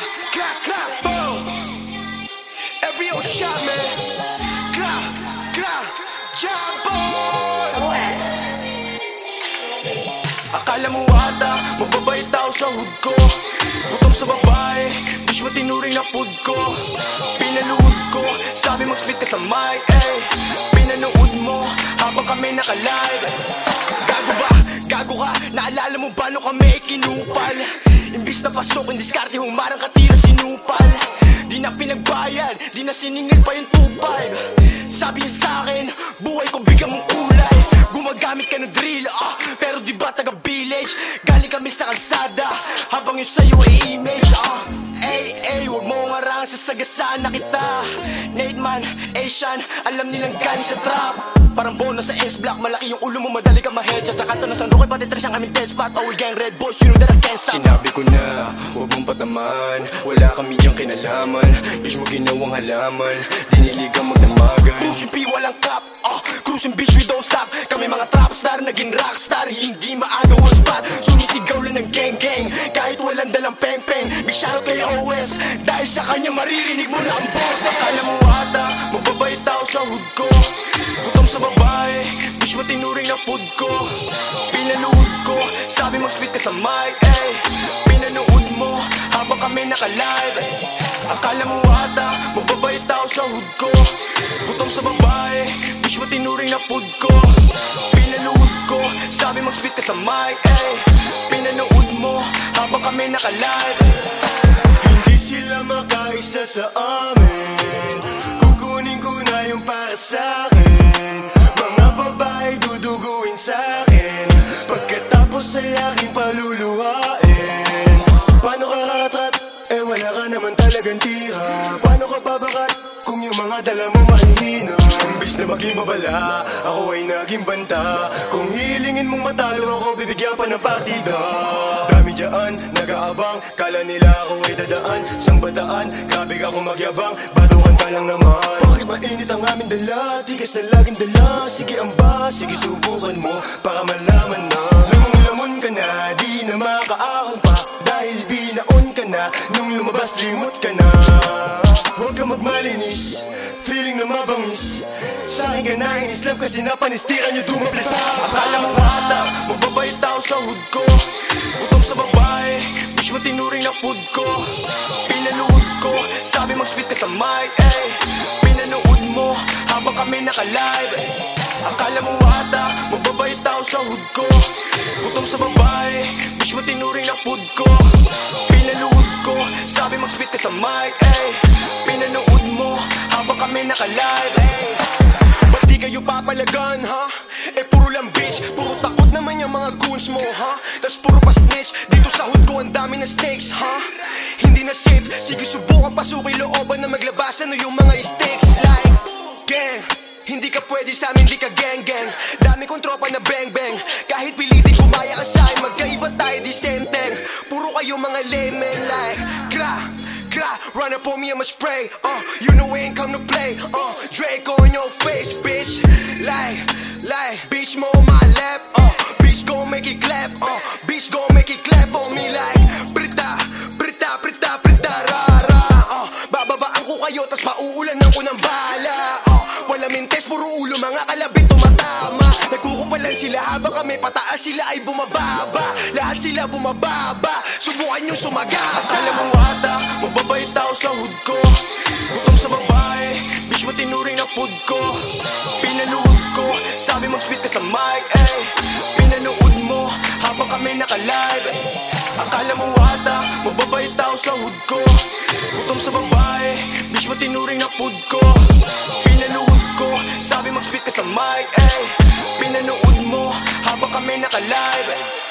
Clap, clap, boom. Every old shot, man. Clap, clap, job, boy. Akala mo ata, mababait tao sa hood ko Gutom sa babae, bitch mo tinuring na food ko Pinaluhod ko, sabi mag-split ka sa mic eh. Pinanood mo, habang kami naka-live Gago ba? Gago ka? Naalala mo ba nung kami kinupal? Imbis na pasok, yung diskarte humarang Di na pinagbayad, di na siningil pa yung tupal Sabi niya sa akin, buhay ko bigyan mong kulay. Gumagamit ka ng drill, ah Pero di ba taga village Galing kami sa kalsada Habang yung sa'yo ay image, ah. Ay, ay, huwag mo ngarang sasagasaan na kita. Nate man, Asian, alam nilang galing sa trap Parang bonus sa S-Block, malaki yung ulo mo, madali ka ma-headshot. Sa kanto ng San Roque, pati tres ang aming dead spot. All gang red boys, you know that I can't stop? Sinabi ko na, huwag mong pataman. Wala kami diyang kinalaman. Bitch mo ginawang halaman. Diniligang magdamagan Pushing P, walang cap, ah Cruising bitch, we don't stop. Kami mga trap star, naging rockstar Hindi maagaw ang spot. Sumisigaw lang ng gang gang. Kahit walang dalang peng peng. Big shoutout kay OS Dahil sa kanya maririnig mo na ang boss Akala mo ata, mababait tao sa hood ko. Gutom sa babae, bitch mo tinuring na food ko Pinaluhod ko, sabi mag-split ka sa mic eh. Pinanood mo, habang kami naka-live. Akala mo ata, mababait tao sa hood ko Gutom sa babae, bitch mo tinuring na food ko Pinaluhod ko, sabi mag-split ka sa mic eh. Pinanood mo, habang kami naka-live. Hindi sila makaisa sa amin Ay aking paluluhain Paano ka ratat? Eh wala ka naman talagang tira. Paano ka babakat? Kung yung mga dala mo mahihina. Imbis na maging babala Ako ay naging banta. Kung hilingin mong matalo ako Bibigyan pa ng partida. Dami dyan, nag-aabang. Kala nila ako ay dadaan. Sang bataan, grabe ka kung magyabang. Batukan ka lang naman. Bakit mainit ang aming dala? Tigas na laging dala. Sige ang ba, sige subukan mo Para malaman na ka na, di na makaahon pa. Dahil binaon ka na Nung lumabas limot ka na. Huwag ka magmalinis Feeling na mabangis. Sa akin ka na inislap Kasi napanistiran nyo dumapli sa Akala mo ata, mababait tao sa hood ko. Gutom sa babae, bitch mo tinuring na food ko. Pinaluhod ko, sabi mag-split ka sa mic eh. Pinanood mo, habang kami naka-live. Akala mo ata, mababait tao sa hood ko Gutom sa babae, bitch mo tinuring na food ko Pinaluhod ko, sabi mag-split ka sa mic eh. Pinanood mo, habang kami naka-live eh. Ba't di kayo papalagan, ha? Eh puro lang bitch, puro takot naman yung mga goons mo, ha? Tas puro pa snitch, dito sa hood ko ang dami ng snakes, ha? Hindi na safe, sige subukan pasukin looban na maglabasan o yung mga stakes Like, gang, hindi ka pwede sa amin, di ka gang Dami kong tropa na bang bang Kahit pilitin kumaya ka sa'kin, magkaiba tayo di same thing. Puro kayo mga laymen like, gra, gra Run up on me, I'ma spray, uh You know we ain't come to play, uh Drake on your face, bitch. Like, like Bitch mo on my lap, uh Bitch gon' make it clap, uh Bitch gon' make it clap on me like brita, brita, Nagkukupalan sila habang kami pataas sila ay bumababa. Lahat sila bumababa, subukan nyo sumagasa. Akala mo ata, mababait tao sa hood ko. Gutom sa babae, bitch mo tinuring na food ko. Pinaluhod ko, sabi mag-split ka sa mic eh. Pinanood mo, habang kami naka-live eh. Akala mo ata, mababait tao sa hood ko. Gutom sa babae, bitch mo tinuring na food ko. Pinaluhod ko, sabi mag-split ka sa mic eh. Pinanood mo, habang kami naka-live.